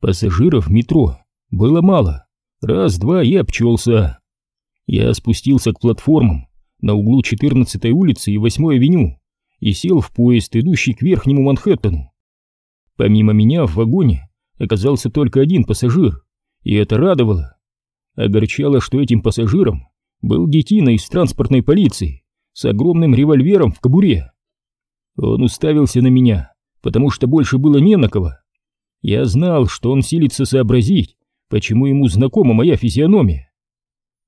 Пассажиров метро было мало. Раз-два и обчелся. Я спустился к платформам на углу 14-й улицы и 8-й авеню и сел в поезд, идущий к Верхнему Манхэттену. Помимо меня в вагоне оказался только один пассажир, и это радовало. Огорчало, что этим пассажиром был детина из транспортной полиции с огромным револьвером в кобуре. Он уставился на меня, потому что больше было не на кого. Я знал, что он силится сообразить, почему ему знакома моя физиономия.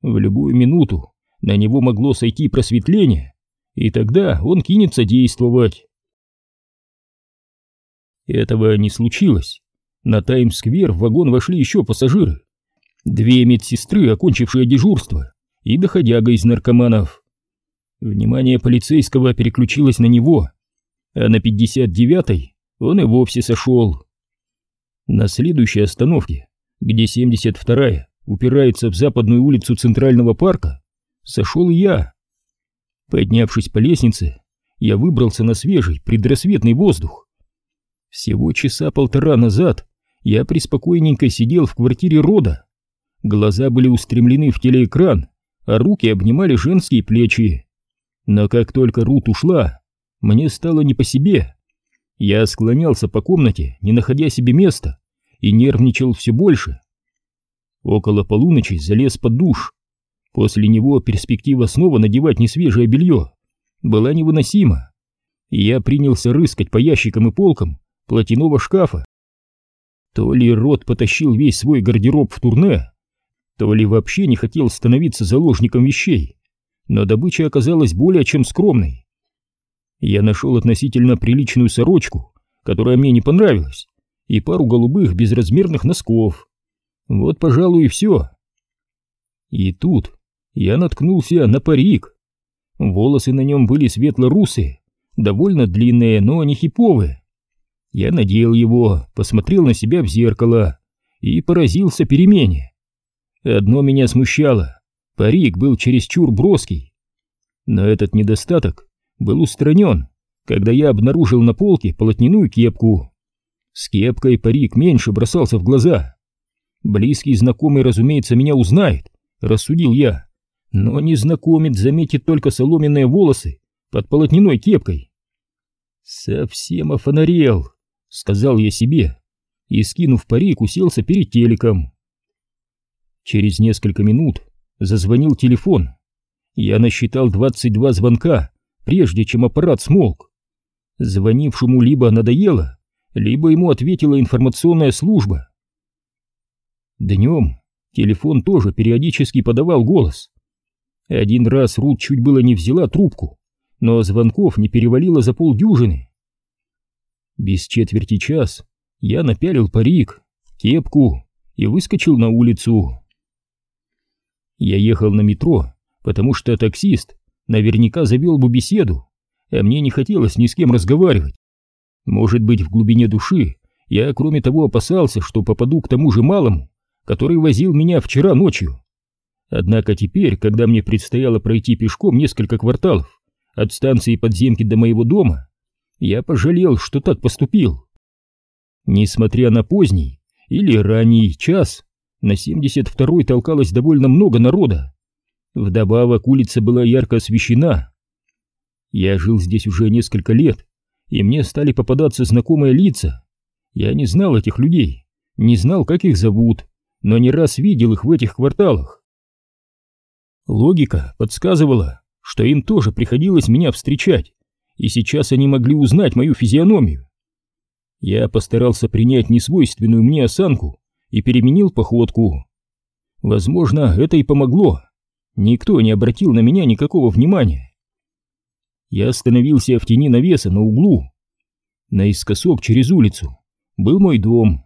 В любую минуту на него могло сойти просветление, и тогда он кинется действовать. Этого не случилось. На Таймс-сквер в вагон вошли еще пассажиры. Две медсестры, окончившие дежурство, и доходяга из наркоманов. Внимание полицейского переключилось на него, а на 59-й он и вовсе сошел. На следующей остановке, где 72-я упирается в западную улицу Центрального парка, сошел я. Поднявшись по лестнице, я выбрался на свежий предрассветный воздух. Всего часа полтора назад я преспокойненько сидел в квартире рода. Глаза были устремлены в телеэкран, а руки обнимали женские плечи. Но как только Рут ушла, мне стало не по себе. Я склонялся по комнате, не находя себе места, и нервничал все больше. Около полуночи залез под душ. После него перспектива снова надевать несвежее белье была невыносима, я принялся рыскать по ящикам и полкам платяного шкафа. То ли Рот потащил весь свой гардероб в турне, то ли вообще не хотел становиться заложником вещей, но добыча оказалась более чем скромной. Я нашел относительно приличную сорочку, которая мне не понравилась, и пару голубых безразмерных носков. Вот, пожалуй, и все. И тут я наткнулся на парик. Волосы на нем были светло-русые, довольно длинные, но не хиповые. Я надел его, посмотрел на себя в зеркало и поразился перемене. Одно меня смущало. Парик был чересчур броский. Но этот недостаток был устранен, когда я обнаружил на полке полотняную кепку. С кепкой парик меньше бросался в глаза. Близкий знакомый, разумеется, меня узнает, рассудил я. Но незнакомец заметит только соломенные волосы под полотняной кепкой. Совсем офонарел, сказал я себе, и, скинув парик, уселся перед телеком. Через несколько минут зазвонил телефон. Я насчитал 22 звонка, прежде чем аппарат смолк. Звонившему либо надоело, либо ему ответила информационная служба. Днем телефон тоже периодически подавал голос. Один раз Рут чуть было не взяла трубку, но звонков не перевалило за полдюжины. Без четверти час я напялил парик, кепку и выскочил на улицу. Я ехал на метро, потому что таксист наверняка завел бы беседу, а мне не хотелось ни с кем разговаривать. Может быть, в глубине души я, кроме того, опасался, что попаду к тому же малому, который возил меня вчера ночью. Однако теперь, когда мне предстояло пройти пешком несколько кварталов от станции подземки до моего дома, я пожалел, что так поступил. Несмотря на поздний или ранний час, на 72-й толкалось довольно много народа. Вдобавок улица была ярко освещена. Я жил здесь уже несколько лет, и мне стали попадаться знакомые лица. Я не знал этих людей, не знал, как их зовут, но не раз видел их в этих кварталах. Логика подсказывала, что им тоже приходилось меня встречать, и сейчас они могли узнать мою физиономию. Я постарался принять несвойственную мне осанку и переменил походку. Возможно, это и помогло. Никто не обратил на меня никакого внимания. Я остановился в тени навеса на углу. Наискосок через улицу был мой дом.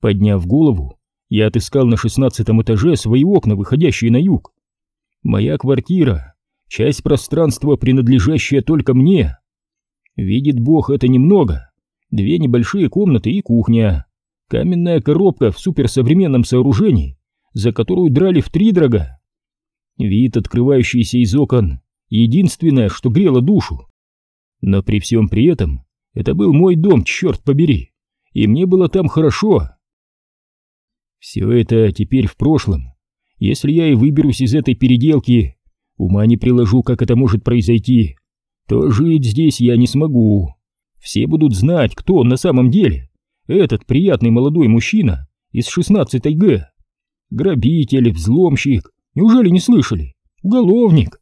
Подняв голову, я отыскал на шестнадцатом этаже свои окна, выходящие на юг. Моя квартира, часть пространства, принадлежащая только мне. Видит Бог, это немного. Две небольшие комнаты и кухня. Каменная коробка в суперсовременном сооружении, за которую драли в три дорога. Вид, открывающийся из окон, единственное, что грело душу. Но при всем при этом, это был мой дом, черт побери, и мне было там хорошо. Все это теперь в прошлом. Если я и выберусь из этой переделки, ума не приложу, как это может произойти, то жить здесь я не смогу. Все будут знать, кто он на самом деле. Этот приятный молодой мужчина из 16-й Г. Грабитель, взломщик. Неужели не слышали? Уголовник.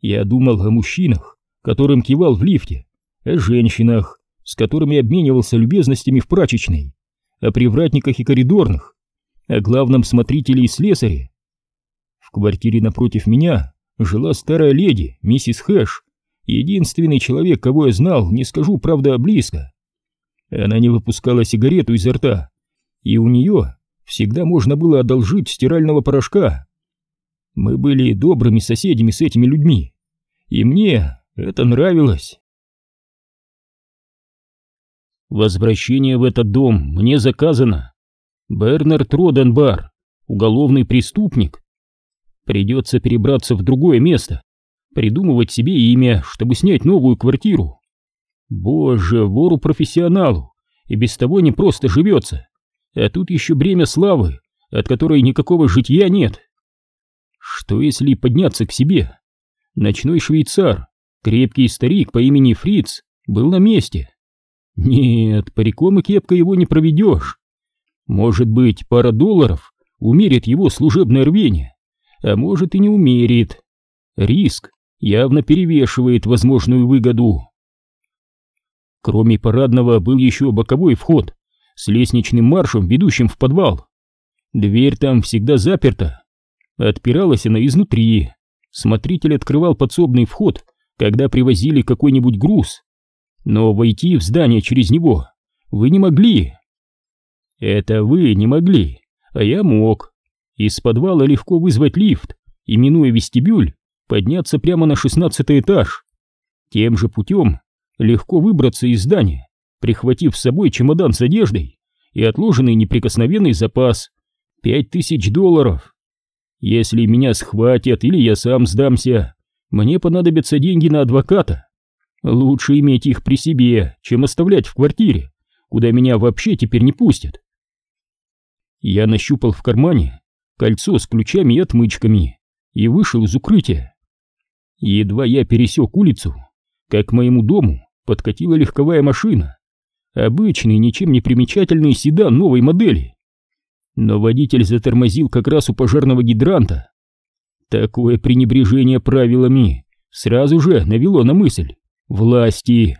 Я думал о мужчинах, которым кивал в лифте, о женщинах, с которыми обменивался любезностями в прачечной, о привратниках и коридорных, о главном смотрителе и слесаре. В квартире напротив меня жила старая леди, миссис Хэш, единственный человек, кого я знал, не скажу, правда, близко. Она не выпускала сигарету изо рта, и у нее всегда можно было одолжить стирального порошка. Мы были добрыми соседями с этими людьми, и мне это нравилось. Возвращение в этот дом мне заказано. Бернард Роденбар, уголовный преступник. Придется перебраться в другое место, придумывать себе имя, чтобы снять новую квартиру. Боже, вору-профессионалу, и без того не просто живется. А тут еще бремя славы, от которой никакого житья нет. Что если подняться к себе? Ночной швейцар, крепкий старик по имени Фриц, был на месте. Нет, париком и кепкой его не проведешь. Может быть, пара долларов умерит его служебное рвение, а может и не умерит. Риск явно перевешивает возможную выгоду. Кроме парадного был еще боковой вход с лестничным маршем, ведущим в подвал. Дверь там всегда заперта. Отпиралась она изнутри. Смотритель открывал подсобный вход, когда привозили какой-нибудь груз. Но войти в здание через него вы не могли. Это вы не могли, а я мог. Из подвала легко вызвать лифт и, минуя вестибюль, подняться прямо на шестнадцатый этаж. Тем же путем легко выбраться из здания, прихватив с собой чемодан с одеждой и отложенный неприкосновенный запас — пять тысяч долларов. Если меня схватят или я сам сдамся, мне понадобятся деньги на адвоката. Лучше иметь их при себе, чем оставлять в квартире, куда меня вообще теперь не пустят. Я нащупал в кармане кольцо с ключами и отмычками и вышел из укрытия. Едва я пересек улицу, как к моему дому подкатила легковая машина, обычный, ничем не примечательный седан новой модели. Но водитель затормозил как раз у пожарного гидранта. Такое пренебрежение правилами сразу же навело на мысль власти.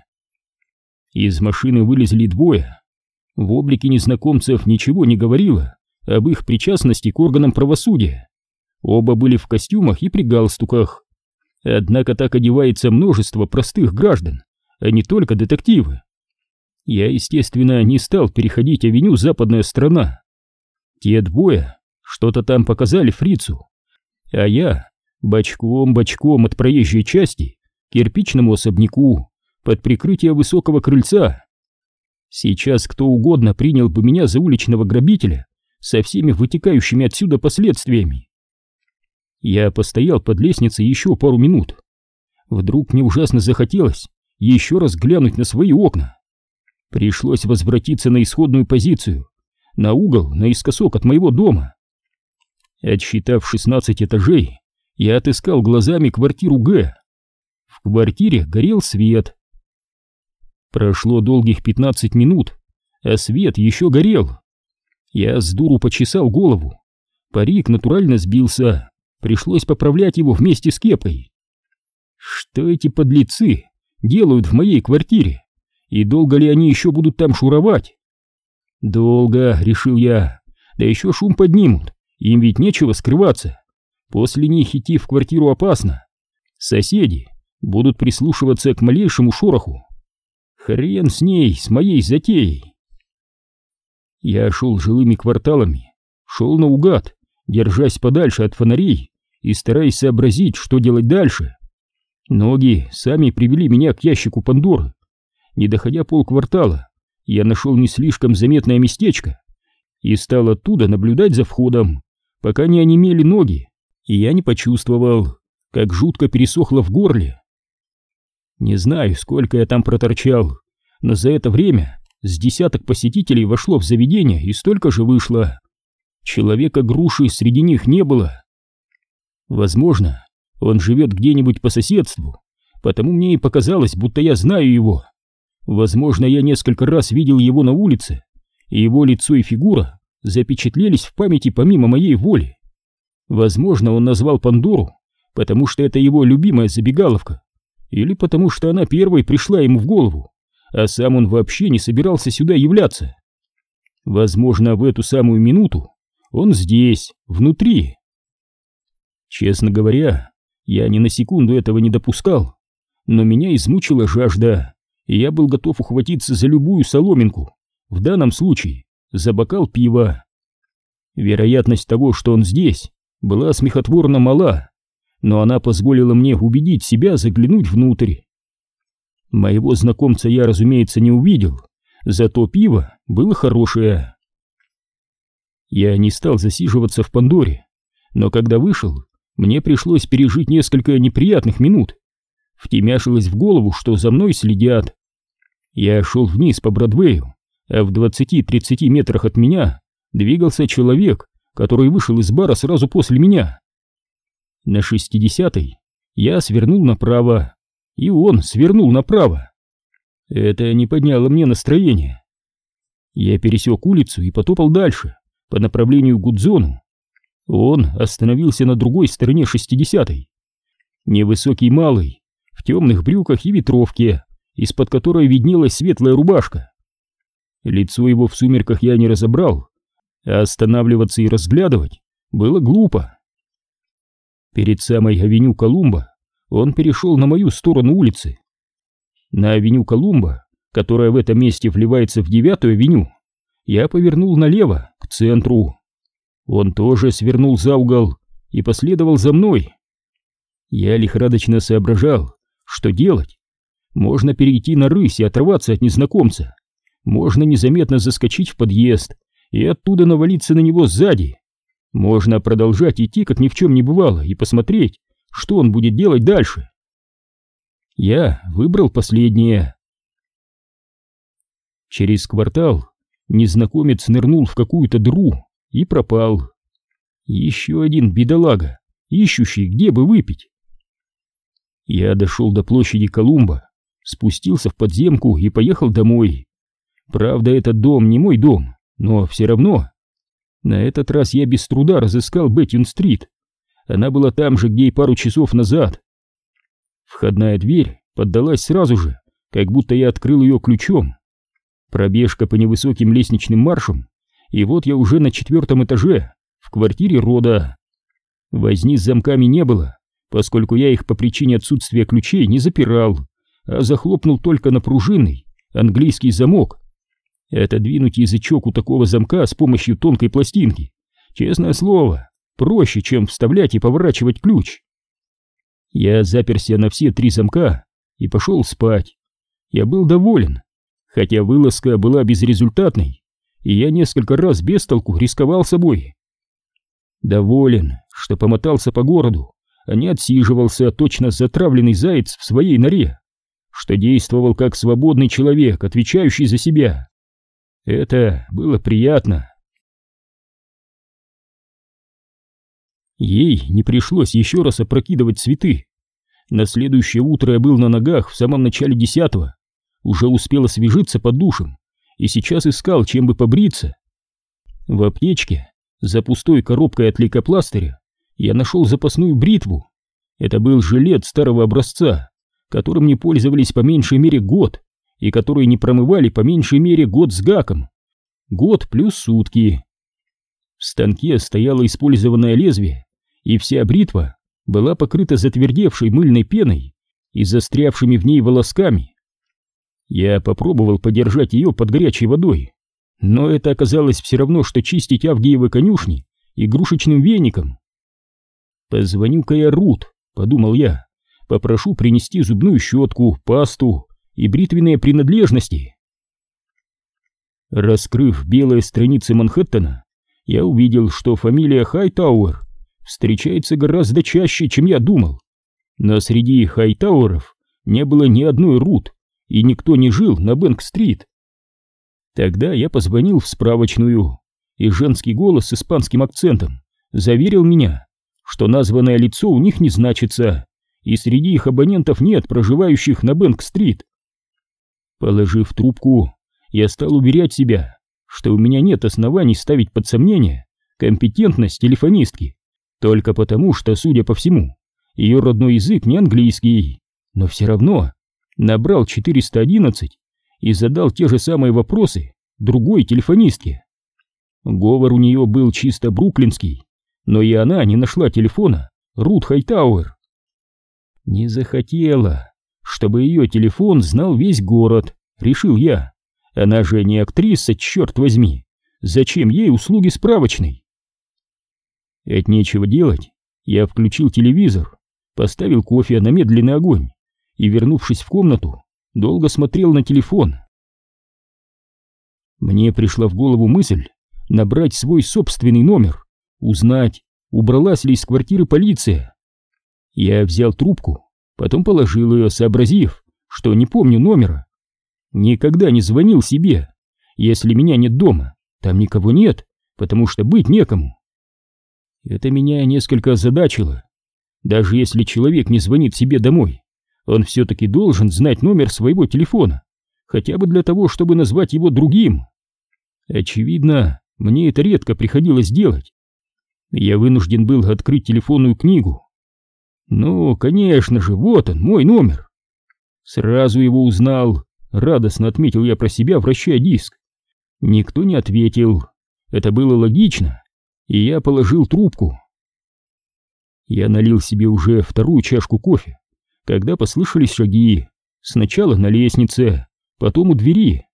Из машины вылезли двое, в облике незнакомцев ничего не говорило об их причастности к органам правосудия. Оба были в костюмах и при галстуках. Однако так одевается множество простых граждан, а не только детективы. Я, естественно, не стал переходить авеню «Западная страна». Те двое что-то там показали фрицу, а я бочком-бочком от проезжей части к кирпичному особняку под прикрытие высокого крыльца Сейчас кто угодно принял бы меня за уличного грабителя со всеми вытекающими отсюда последствиями. Я постоял под лестницей еще пару минут. Вдруг мне ужасно захотелось еще раз глянуть на свои окна. Пришлось возвратиться на исходную позицию, на угол, наискосок от моего дома. Отсчитав 16 этажей, я отыскал глазами квартиру Г. В квартире горел свет, Прошло долгих пятнадцать минут, а свет еще горел. Я с дуру почесал голову. Парик натурально сбился, пришлось поправлять его вместе с кепкой. Что эти подлецы делают в моей квартире? И долго ли они еще будут там шуровать? Долго, решил я, да еще шум поднимут, им ведь нечего скрываться. После них идти в квартиру опасно. Соседи будут прислушиваться к малейшему шороху. Хрен с ней, с моей затеей. Я шел жилыми кварталами, шел наугад, держась подальше от фонарей и стараясь сообразить, что делать дальше. Ноги сами привели меня к ящику Пандоры. Не доходя полквартала, я нашел не слишком заметное местечко и стал оттуда наблюдать за входом, пока не онемели ноги, и я не почувствовал, как жутко пересохло в горле. Не знаю, сколько я там проторчал, но за это время с десяток посетителей вошло в заведение и столько же вышло. Человека-груши среди них не было. Возможно, он живет где-нибудь по соседству, потому мне и показалось, будто я знаю его. Возможно, я несколько раз видел его на улице, и его лицо и фигура запечатлелись в памяти помимо моей воли. Возможно, он назвал Пандору, потому что это его любимая забегаловка, или потому что она первой пришла ему в голову, а сам он вообще не собирался сюда являться. Возможно, в эту самую минуту он здесь, внутри. Честно говоря, я ни на секунду этого не допускал, но меня измучила жажда, и я был готов ухватиться за любую соломинку, в данном случае за бокал пива. Вероятность того, что он здесь, была смехотворно мала, но она позволила мне убедить себя заглянуть внутрь. Моего знакомца я, разумеется, не увидел, зато пиво было хорошее. Я не стал засиживаться в Пандоре, но когда вышел, мне пришлось пережить несколько неприятных минут. Втемяшилось в голову, что за мной следят. Я шел вниз по Бродвею, а в 20-30 метрах от меня двигался человек, который вышел из бара сразу после меня. На 60-й я свернул направо, и он свернул направо. Это не подняло мне настроение. Я пересек улицу и потопал дальше, по направлению к Гудзону. Он остановился на другой стороне 60-й. Невысокий малый, в темных брюках и ветровке, из-под которой виднелась светлая рубашка. Лицо его в сумерках я не разобрал, а останавливаться и разглядывать было глупо. Перед самой авеню Колумба он перешел на мою сторону улицы. На авеню Колумба, которая в этом месте вливается в девятую авеню, я повернул налево, к центру. Он тоже свернул за угол и последовал за мной. Я лихорадочно соображал, что делать. Можно перейти на рысь и оторваться от незнакомца. Можно незаметно заскочить в подъезд и оттуда навалиться на него сзади. Можно продолжать идти, как ни в чем не бывало, и посмотреть, что он будет делать дальше. Я выбрал последнее. Через квартал незнакомец нырнул в какую-то дыру и пропал. Еще один бедолага, ищущий, где бы выпить. Я дошел до площади Колумба, спустился в подземку и поехал домой. Правда, этот дом не мой дом, но все равно. На этот раз я без труда разыскал Беттин-стрит. Она была там же, где и пару часов назад. Входная дверь поддалась сразу же, как будто я открыл ее ключом. Пробежка по невысоким лестничным маршам, и вот я уже на четвертом этаже, в квартире рода. Возни с замками не было, поскольку я их по причине отсутствия ключей не запирал, а захлопнул только на пружинный английский замок. Отодвинуть язычок у такого замка с помощью тонкой пластинки, честное слово, проще, чем вставлять и поворачивать ключ. Я заперся на все три замка и пошел спать. Я был доволен, хотя вылазка была безрезультатной, и я несколько раз без толку рисковал собой. Доволен, что помотался по городу, а не отсиживался точно затравленный заяц в своей норе, что действовал как свободный человек, отвечающий за себя. Это было приятно. Ей не пришлось еще раз опрокидывать цветы. На следующее утро я был на ногах в самом начале десятого, уже успел освежиться под душем и сейчас искал, чем бы побриться. В аптечке, за пустой коробкой от лейкопластыря, я нашел запасную бритву. Это был жилет старого образца, которым не пользовались по меньшей мере год и которые не промывали по меньшей мере год с гаком. Год плюс сутки. В станке стояло использованное лезвие, и вся бритва была покрыта затвердевшей мыльной пеной и застрявшими в ней волосками. Я попробовал подержать ее под горячей водой, но это оказалось все равно, что чистить Авгиевы конюшни игрушечным веником. «Позвоню-ка я Рут», — подумал я, — «попрошу принести зубную щетку, пасту и бритвенные принадлежности». Раскрыв белые страницы Манхэттена, я увидел, что фамилия Хайтауэр встречается гораздо чаще, чем я думал. Но среди Хайтауэров не было ни одной Рут, и никто не жил на Бэнк-стрит. Тогда я позвонил в справочную и женский голос с испанским акцентом заверил меня, что названное лицо у них не значится, и среди их абонентов нет проживающих на Бэнк-стрит. Положив трубку, я стал уверять себя, что у меня нет оснований ставить под сомнение компетентность телефонистки, только потому, что, судя по всему, ее родной язык не английский, но все равно набрал 411 и задал те же самые вопросы другой телефонистке. Говор у нее был чисто бруклинский, но и она не нашла телефона Рут Хайтауэр. Не захотела, чтобы ее телефон знал весь город, решил я. Она же не актриса, черт возьми. Зачем ей услуги справочной? От нечего делать, я включил телевизор, поставил кофе на медленный огонь и, вернувшись в комнату, долго смотрел на телефон. Мне пришла в голову мысль набрать свой собственный номер, узнать, убралась ли из квартиры полиция. Я взял трубку, потом положил ее, сообразив, что не помню номера. Никогда не звонил себе. Если меня нет дома, там никого нет, потому что быть некому. Это меня несколько озадачило. Даже если человек не звонит себе домой, он все-таки должен знать номер своего телефона, хотя бы для того, чтобы назвать его другим. Очевидно, мне это редко приходилось делать. Я вынужден был открыть телефонную книгу. Ну, конечно же, вот он, мой номер. Сразу его узнал, радостно отметил я про себя, вращая диск. Никто не ответил. Это было логично, и я положил трубку. Я налил себе уже вторую чашку кофе, когда послышались шаги. Сначала на лестнице, потом у двери.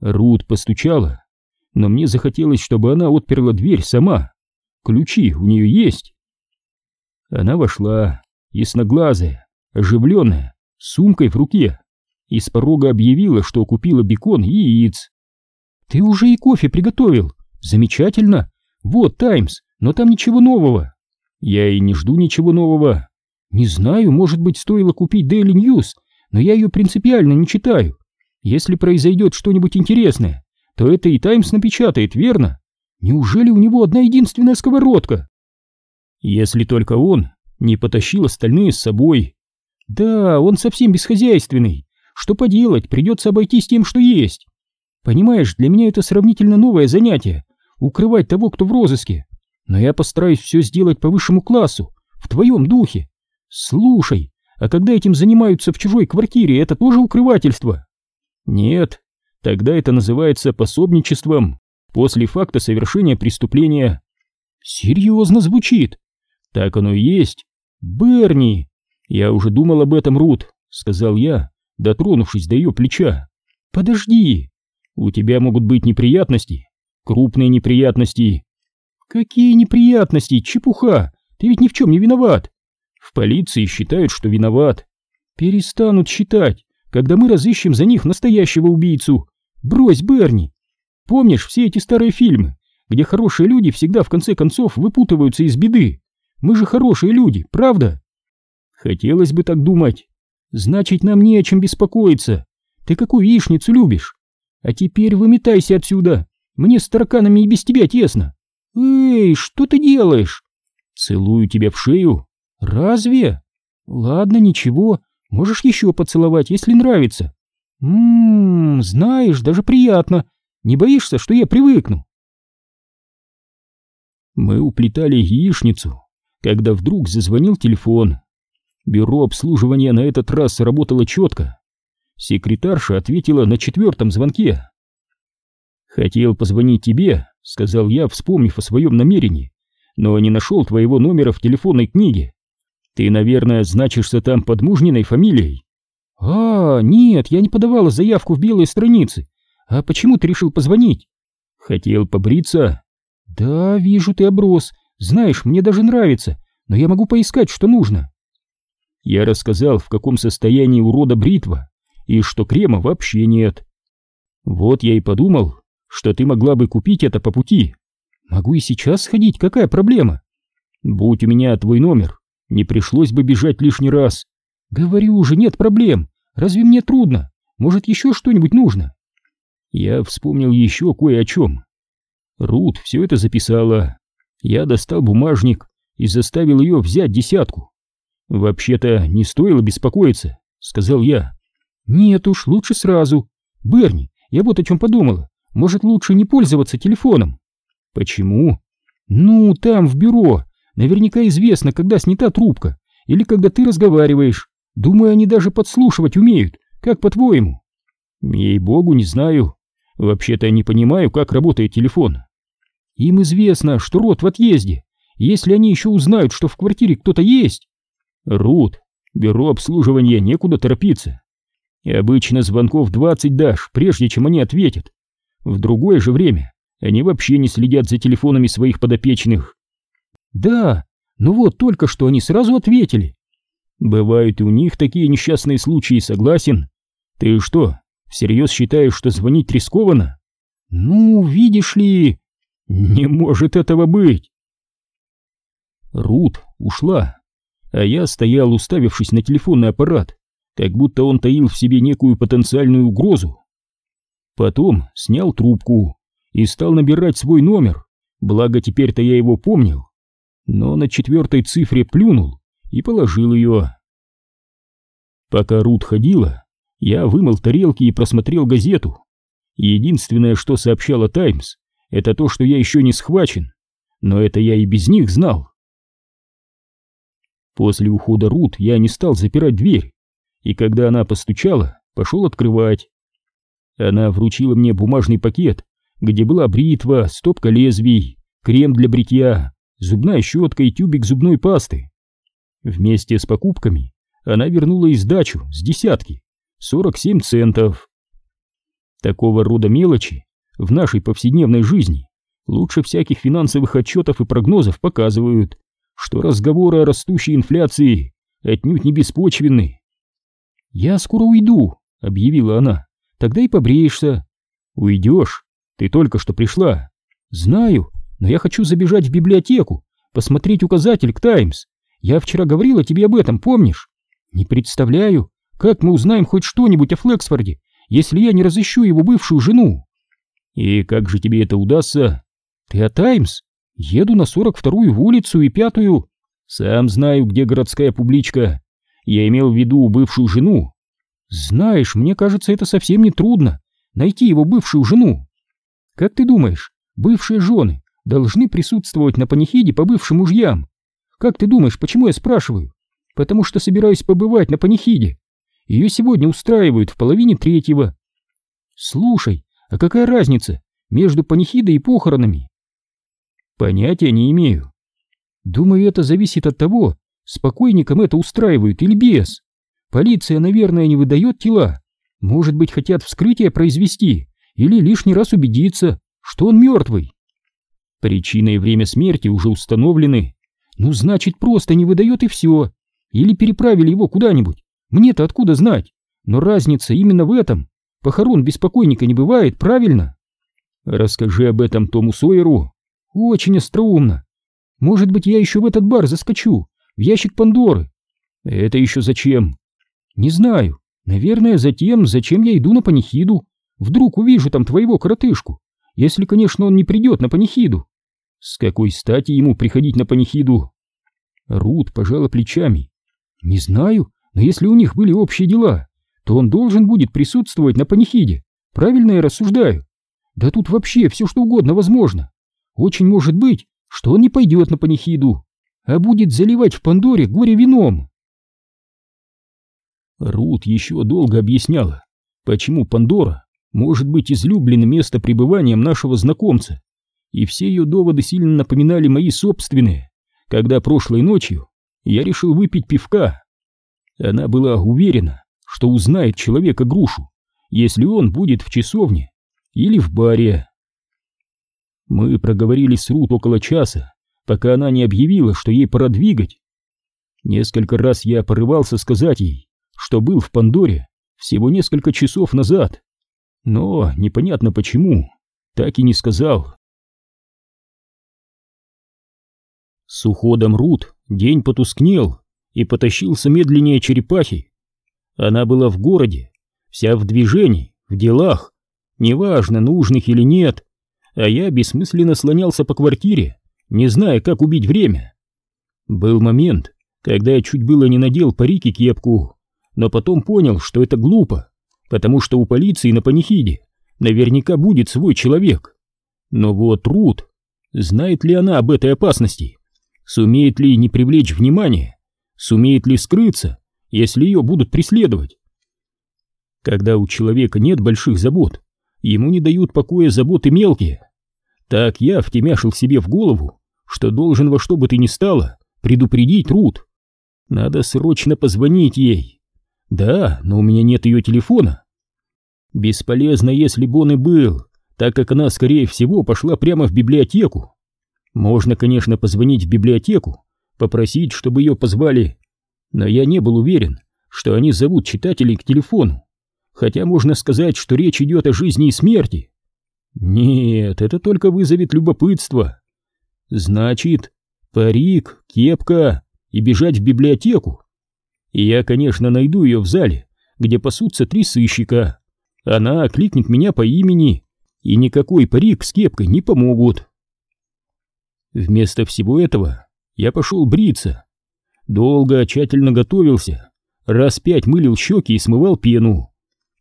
Рут постучала, но мне захотелось, чтобы она отперла дверь сама. Ключи у нее есть. Она вошла, ясноглазая, оживленная, с сумкой в руке, и с порога объявила, что купила бекон и яиц. «Ты уже и кофе приготовил? Замечательно! Вот Таймс, но там ничего нового!» «Я и не жду ничего нового. Не знаю, может быть, стоило купить Daily News, но я ее принципиально не читаю. Если произойдет что-нибудь интересное, то это и Таймс напечатает, верно? Неужели у него одна единственная сковородка? Если только он не потащил остальные с собой. Да, он совсем бесхозяйственный. Что поделать, придется обойтись тем, что есть. Понимаешь, для меня это сравнительно новое занятие — укрывать того, кто в розыске. Но я постараюсь все сделать по высшему классу, в твоем духе. Слушай, а когда этим занимаются в чужой квартире, это тоже укрывательство? Нет, тогда это называется пособничеством после факта совершения преступления. Серьезно звучит. Так оно и есть. Берни! Я уже думал об этом, Рут, сказал я, дотронувшись до ее плеча. Подожди, у тебя могут быть неприятности, крупные неприятности, Какие неприятности, чепуха! Ты ведь ни в чем не виноват. В полиции считают, что виноват. Перестанут считать, когда мы разыщем за них настоящего убийцу. Брось, Берни. Помнишь все эти старые фильмы, где хорошие люди всегда в конце концов выпутываются из беды? Мы же хорошие люди, правда? Хотелось бы так думать. Значит, нам не о чем беспокоиться. Ты какую яичницу любишь? А теперь выметайся отсюда. Мне с тараканами и без тебя тесно. «Эй, что ты делаешь?» «Целую тебя в шею». «Разве?» «Ладно, ничего, можешь еще поцеловать, если нравится». «Ммм, знаешь, даже приятно. Не боишься, что я привыкну?» Мы уплетали яичницу, когда вдруг зазвонил телефон. Бюро обслуживания на этот раз работало четко. Секретарша ответила на четвертом звонке. «Хотел позвонить тебе, — сказал я, вспомнив о своем намерении, — но не нашел твоего номера в телефонной книге. Ты, наверное, значишься там под мужниной фамилией. А, нет, я не подавала заявку в белые страницы. А почему ты решил позвонить? Хотел побриться. Да, вижу, ты оброс. Знаешь, мне даже нравится, но я могу поискать, что нужно. Я рассказал, в каком состоянии урода бритва, и что крема вообще нет. Вот я и подумал, что ты могла бы купить это по пути. Могу и сейчас сходить, какая проблема? Будь у меня твой номер, не пришлось бы бежать лишний раз. Говорю уже, нет проблем. Разве мне трудно? Может, еще что-нибудь нужно? Я вспомнил еще кое о чем. Рут все это записала. Я достал бумажник и заставил ее взять десятку. «Вообще-то не стоило беспокоиться», — сказал я. «Нет уж, лучше сразу. Берни, я вот о чем подумала. Может, лучше не пользоваться телефоном?» «Почему?» «Ну, там, в бюро. Наверняка известно, когда снята трубка или когда ты разговариваешь. Думаю, они даже подслушивать умеют. Как по-твоему?» «Ей-богу, не знаю. Вообще-то не понимаю, как работает телефон». «Им известно, что рот в отъезде. Если они еще узнают, что в квартире кто-то есть...» «Рут, бюро обслуживания, некуда торопиться. И обычно звонков 20 дашь, прежде чем они ответят. В другое же время они вообще не следят за телефонами своих подопечных. Да, ну вот только что они сразу ответили. Бывают и у них такие несчастные случаи, согласен. Ты что, всерьез считаешь, что звонить рискованно? Ну, видишь ли... Не может этого быть. Рут ушла, а я стоял, уставившись на телефонный аппарат, как будто он таил в себе некую потенциальную угрозу. Потом снял трубку и стал набирать свой номер, благо теперь-то я его помнил. Но на четвертой цифре плюнул и положил ее. Пока Рут ходила, я вымыл тарелки и просмотрел газету. Единственное, что сообщала «Таймс», это то, что я еще не схвачен, но это я и без них знал. После ухода Рут я не стал запирать дверь, и когда она постучала, пошел открывать. Она вручила мне бумажный пакет, где была бритва, стопка лезвий, крем для бритья, зубная щетка и тюбик зубной пасты. Вместе с покупками она вернула и сдачу с десятки, 47 центов. Такого рода мелочи в нашей повседневной жизни лучше всяких финансовых отчетов и прогнозов показывают, что разговоры о растущей инфляции отнюдь не беспочвенны. «Я скоро уйду», — объявила она. «Тогда и побреешься». «Уйдешь? Ты только что пришла». «Знаю, но я хочу забежать в библиотеку, посмотреть указатель к Таймс. Я вчера говорила тебе об этом, помнишь? Не представляю, как мы узнаем хоть что-нибудь о Флексфорде, если я не разыщу его бывшую жену». «И как же тебе это удастся?» «Ты о Таймс? Еду на 42-ю улицу и пятую...» «Сам знаю, где городская публичка. Я имел в виду бывшую жену. Знаешь, мне кажется, это совсем не трудно. Найти его бывшую жену. Как ты думаешь, бывшие жены должны присутствовать на панихиде по бывшим мужьям? Как ты думаешь, почему я спрашиваю? Потому что собираюсь побывать на панихиде. Ее сегодня устраивают в половине третьего. Слушай, а какая разница между панихидой и похоронами? Понятия не имею. Думаю, это зависит от того, с это устраивают или без? Полиция, наверное, не выдает тела. Может быть, хотят вскрытие произвести или лишний раз убедиться, что он мертвый. Причина и время смерти уже установлены. Ну, значит, просто не выдает и все. Или переправили его куда-нибудь. Мне-то откуда знать? Но разница именно в этом. Похорон без покойника не бывает, правильно? Расскажи об этом Тому Сойеру. Очень остроумно. Может быть, я еще в этот бар заскочу в ящик Пандоры. Это еще зачем? Не знаю. Наверное, затем, зачем я иду на панихиду. Вдруг увижу там твоего коротышку. Если, конечно, он не придет на панихиду. С какой стати ему приходить на панихиду? Рут пожала плечами. Не знаю, но если у них были общие дела, то он должен будет присутствовать на панихиде. Правильно я рассуждаю? Да тут вообще все что угодно возможно. Очень может быть, что он не пойдет на панихиду, а будет заливать в Пандоре горе вином. Рут еще долго объясняла, почему Пандора может быть излюбленным место пребывания нашего знакомца, и все ее доводы сильно напоминали мои собственные, когда прошлой ночью я решил выпить пивка. Она была уверена, что узнает человека-грушу, если он будет в часовне или в баре. Мы проговорили с Рут около часа, пока она не объявила, что ей пора двигать. Несколько раз я порывался сказать ей, что был в Пандоре всего несколько часов назад, но непонятно почему, так и не сказал. С уходом Рут день потускнел и потащился медленнее черепахи. Она была в городе, вся в движении, в делах, неважно, нужных или нет. а я бессмысленно слонялся по квартире, не зная, как убить время. Был момент, когда я чуть было не надел парик и кепку, но потом понял, что это глупо, потому что у полиции на панихиде наверняка будет свой человек. Но вот Рут, знает ли она об этой опасности? Сумеет ли не привлечь внимание? Сумеет ли скрыться, если ее будут преследовать? Когда у человека нет больших забот, ему не дают покоя заботы мелкие. Так я втемяшил себе в голову, что должен во что бы ты ни стало предупредить Рут. Надо срочно позвонить ей. Да, но у меня нет ее телефона. Бесполезно, если бы он и был, так как она, скорее всего, пошла прямо в библиотеку. Можно, конечно, позвонить в библиотеку, попросить, чтобы ее позвали, но я не был уверен, что они зовут читателей к телефону, хотя можно сказать, что речь идет о жизни и смерти. Нет, это только вызовет любопытство. Значит, парик, кепка и бежать в библиотеку. И я, конечно, найду ее в зале, где пасутся три сыщика. Она окликнет меня по имени, и никакой парик с кепкой не помогут. Вместо всего этого я пошел бриться. Долго, тщательно готовился, раз пять мылил щеки и смывал пену.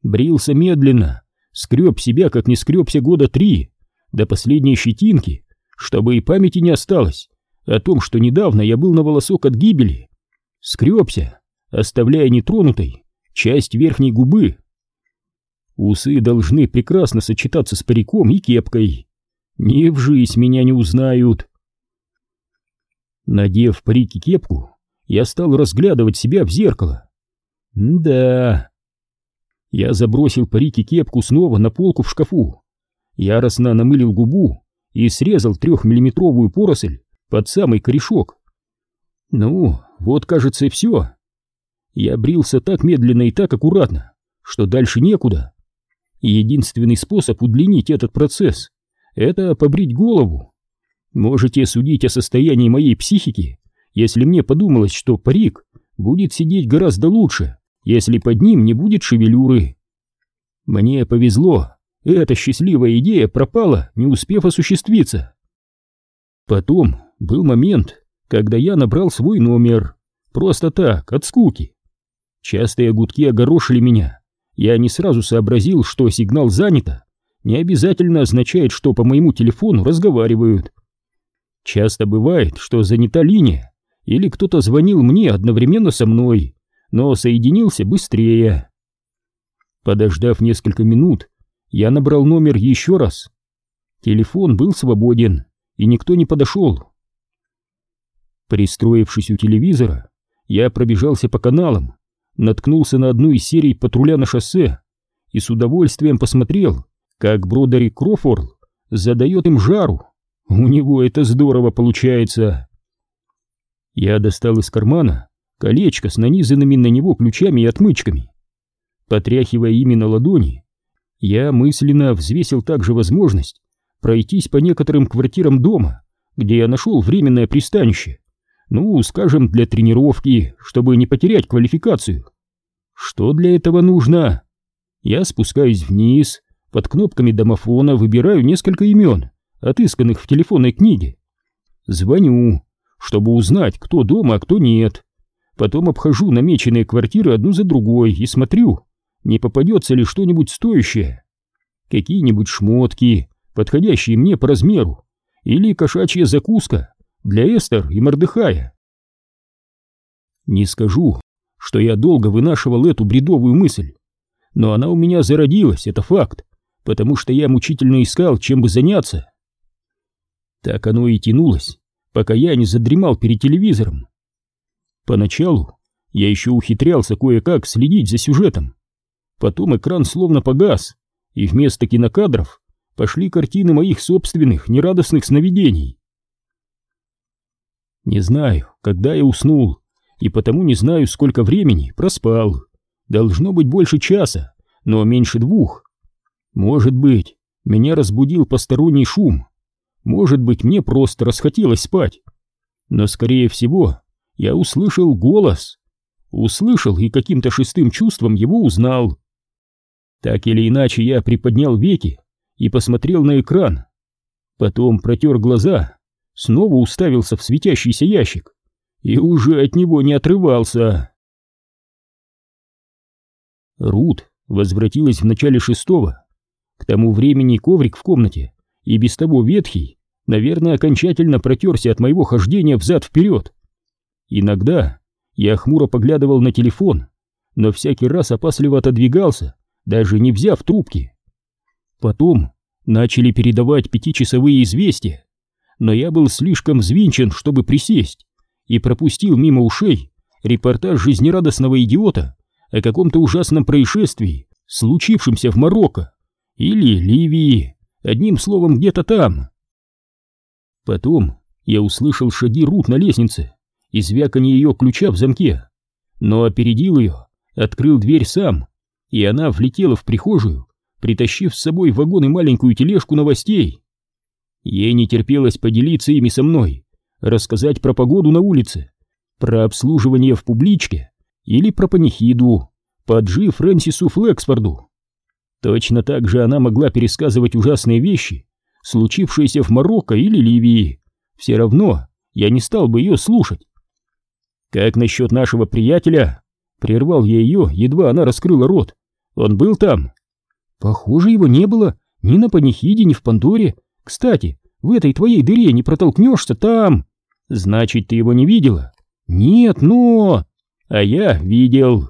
Брился медленно, скреб себя, как не скребся года три, до последней щетинки, чтобы и памяти не осталось о том, что недавно я был на волосок от гибели. Скребся, оставляя нетронутой часть верхней губы. Усы должны прекрасно сочетаться с париком и кепкой. Ни в жизнь меня не узнают. Надев парик и кепку, я стал разглядывать себя в зеркало. да. Я забросил парик и кепку снова на полку в шкафу. Яростно намылил губу и срезал трехмиллиметровую поросль под самый корешок. Ну, вот, кажется, и все. Я брился так медленно и так аккуратно, что дальше некуда. Единственный способ удлинить этот процесс — это побрить голову. Можете судить о состоянии моей психики, если мне подумалось, что парик будет сидеть гораздо лучше, если под ним не будет шевелюры. Мне повезло, эта счастливая идея пропала, не успев осуществиться. Потом был момент, когда я набрал свой номер, просто так, от скуки. Частые гудки огорошили меня. Я не сразу сообразил, что сигнал занято, не обязательно означает, что по моему телефону разговаривают. Часто бывает, что занята линия, или кто-то звонил мне одновременно со мной, но соединился быстрее. Подождав несколько минут, я набрал номер еще раз. Телефон был свободен, и никто не подошел. Пристроившись у телевизора, я пробежался по каналам, наткнулся на одну из серий «Патруля на шоссе» и с удовольствием посмотрел, как Бродери Крофорд задает им жару. У него это здорово получается. Я достал из кармана колечко с нанизанными на него ключами и отмычками. Потряхивая ими на ладони, я мысленно взвесил также возможность пройтись по некоторым квартирам дома, где я нашел временное пристанище. Ну, скажем, для тренировки, чтобы не потерять квалификацию. Что для этого нужно? Я спускаюсь вниз, под кнопками домофона выбираю несколько имен, отысканных в телефонной книге. Звоню, чтобы узнать, кто дома, а кто нет. Потом обхожу намеченные квартиры одну за другой и смотрю, не попадется ли что-нибудь стоящее. Какие-нибудь шмотки, подходящие мне по размеру, или кошачья закуска для Эстер и Мордыхая. Не скажу, что я долго вынашивал эту бредовую мысль, но она у меня зародилась, это факт, потому что я мучительно искал, чем бы заняться. Так оно и тянулось, пока я не задремал перед телевизором. Поначалу я еще ухитрялся кое-как следить за сюжетом. Потом экран словно погас, и вместо кинокадров пошли картины моих собственных нерадостных сновидений. Не знаю, когда я уснул, и потому не знаю, сколько времени проспал. Должно быть больше часа, но меньше двух. Может быть, меня разбудил посторонний шум. Может быть, мне просто расхотелось спать. Но, скорее всего, я услышал голос. Услышал и каким-то шестым чувством его узнал. Так или иначе, я приподнял веки и посмотрел на экран. Потом протер глаза, снова уставился в светящийся ящик и уже от него не отрывался. Рут возвратилась в начале шестого. К тому времени коврик в комнате, и без того ветхий, наверное, окончательно протерся от моего хождения взад-вперед. Иногда я хмуро поглядывал на телефон, но всякий раз опасливо отодвигался, даже не взяв трубки. Потом начали передавать пятичасовые известия, но я был слишком взвинчен, чтобы присесть, и пропустил мимо ушей репортаж жизнерадостного идиота о каком-то ужасном происшествии, случившемся в Марокко или Ливии, одним словом, где-то там. Потом я услышал шаги Рут на лестнице и звяканье ее ключа в замке, но опередил ее, открыл дверь сам, и она влетела в прихожую, притащив с собой вагон и маленькую тележку новостей. Ей не терпелось поделиться ими со мной, рассказать про погоду на улице, про обслуживание в публичке или про панихиду, поджи Фрэнсису Флексфорду. Точно так же она могла пересказывать ужасные вещи, случившиеся в Марокко или Ливии. Все равно я не стал бы ее слушать. «Как насчет нашего приятеля?» Прервал я ее, едва она раскрыла рот. «Он был там?» «Похоже, его не было ни на панихиде, ни в Пандоре. Кстати, в этой твоей дыре не протолкнешься там!» «Значит, ты его не видела?» «Нет, но...» «А я видел!»